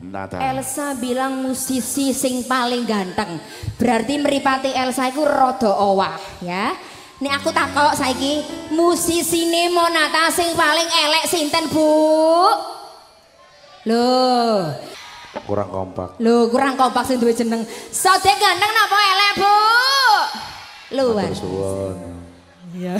Nada. Elsa bilang musisi sing paling ganteng. Berarti meripati Elsa iku rada owah ya. Nek aku takok saiki musisine Monata sing paling elek sinten, Bu? Loh, Kurang kompak. Loh, kurang kompak sing duwe jeneng. Sodek ganteng napa elek, Bu? Luar. Iya.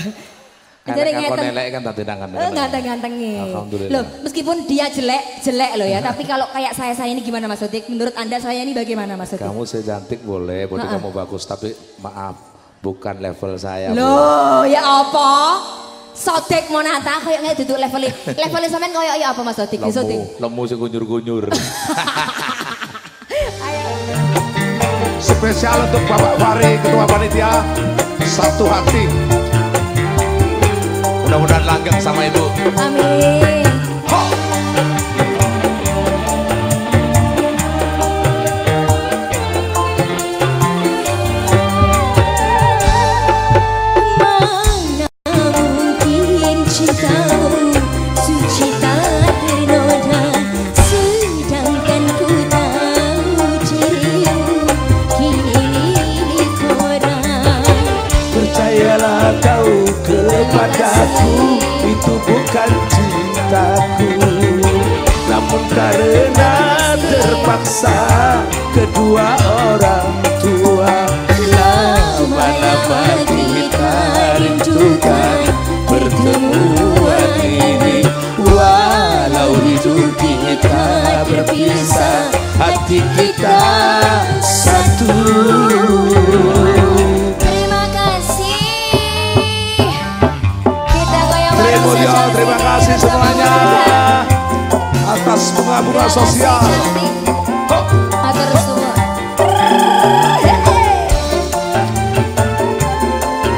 Jadi ngeten. elek kan tadi nangan. Eh, ganteng-gantengnya. Alhamdulillah. Loh, meskipun dia jelek, jelek loh ya. tapi kalau kayak saya saya ini gimana Mas Sodik? Menurut Anda saya ini bagaimana Mas Sodik? Kamu secantik boleh, Ha-ha. kamu bagus, tapi maaf, bukan level saya. Bu. Loh, ya apa? Sodik Monata kayak nggak duduk levelnya. Levelnya sampean kayak ya apa Mas Sodik? Di Sodik. Lemu, lemu sih gunyur-gunyur. Spesial untuk Bapak Fari, Ketua Panitia Satu Hati. Mudah-mudahan langgeng sama ibu. Amin. Kepadaku Itu bukan cintaku. Namun karena terpaksa Kedua orang tua Lama-lama kita rindukan Pertemuan ini. Walau hidup kita berpisah Hati kita satu secantik terima kasih semuanya atas bunga-bunga sosial.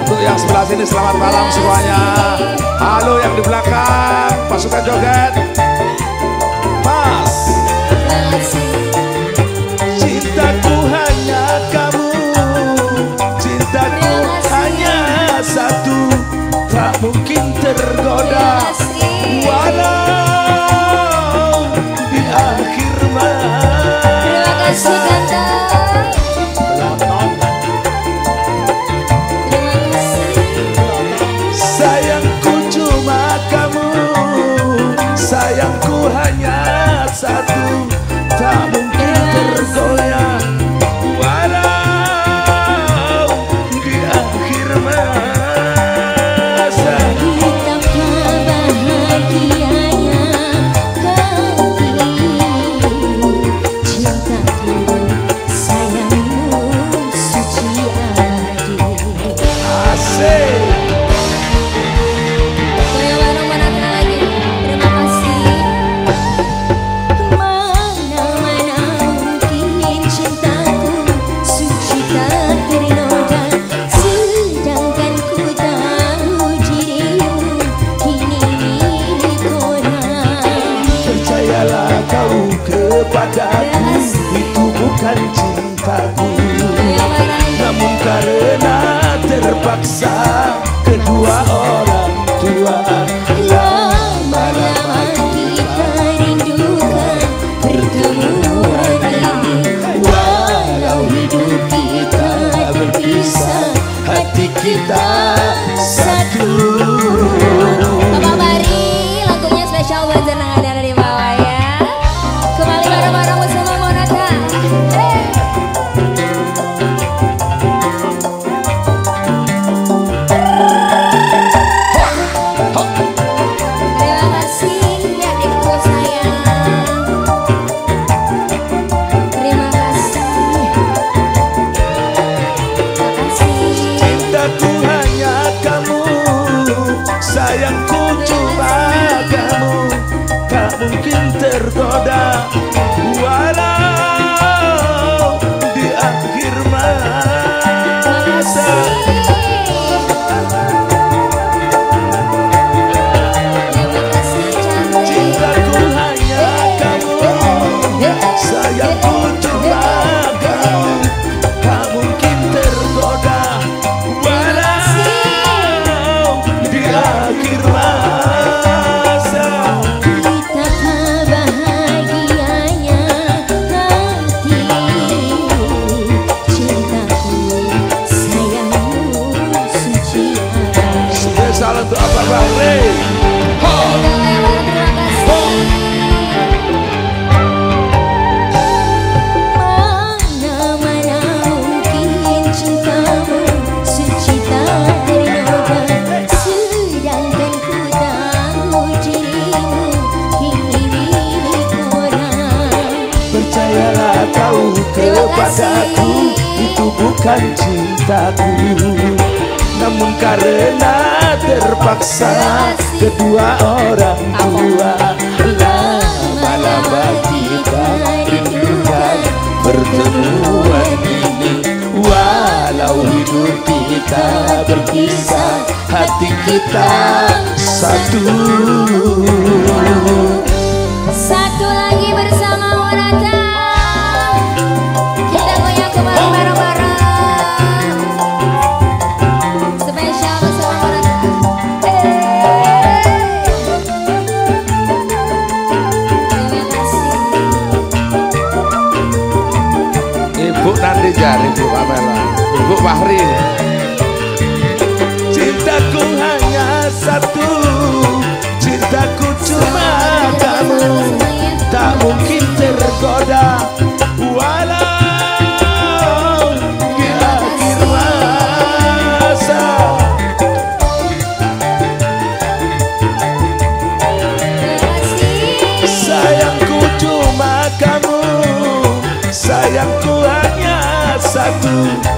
Untuk yang sebelah sini selamat malam semuanya. Halo yang di belakang, pasukan joget. Tak Itu bukan cintaku. Namun karena terpaksa Kedua orang tua Lama-lama kita rindukan pertemuan ini Walau hidup kita berpisah Hati kita satu mungkin tergoda tahu kepadaku itu bukan cintaku. Namun karena terpaksa kedua orang tua Lama-lama kita rindukan pertemuan ini. Walau hidup kita berpisah hati kita satu. Satu Nanti jari Ibu Pamela. Ibu Fahri. Cintaku hanya satu Cintaku cuma kamu Tak mungkin tergoda satu Tak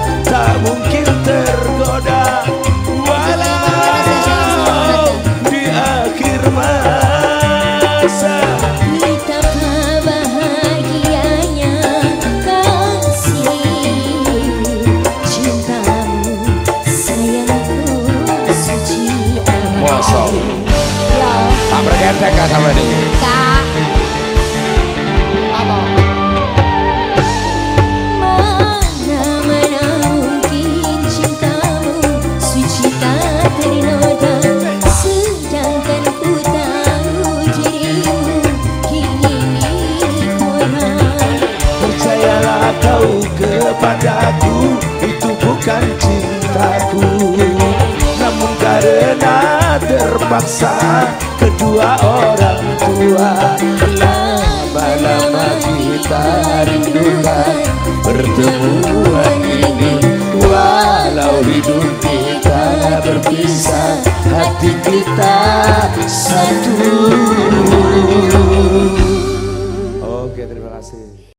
Kau kepadaku Itu bukan cintaku. Namun karena terpaksa Kedua orang tua Lama-lama kita rindukan. Pertemuan ini Walau hidup kita berpisah Hati kita satu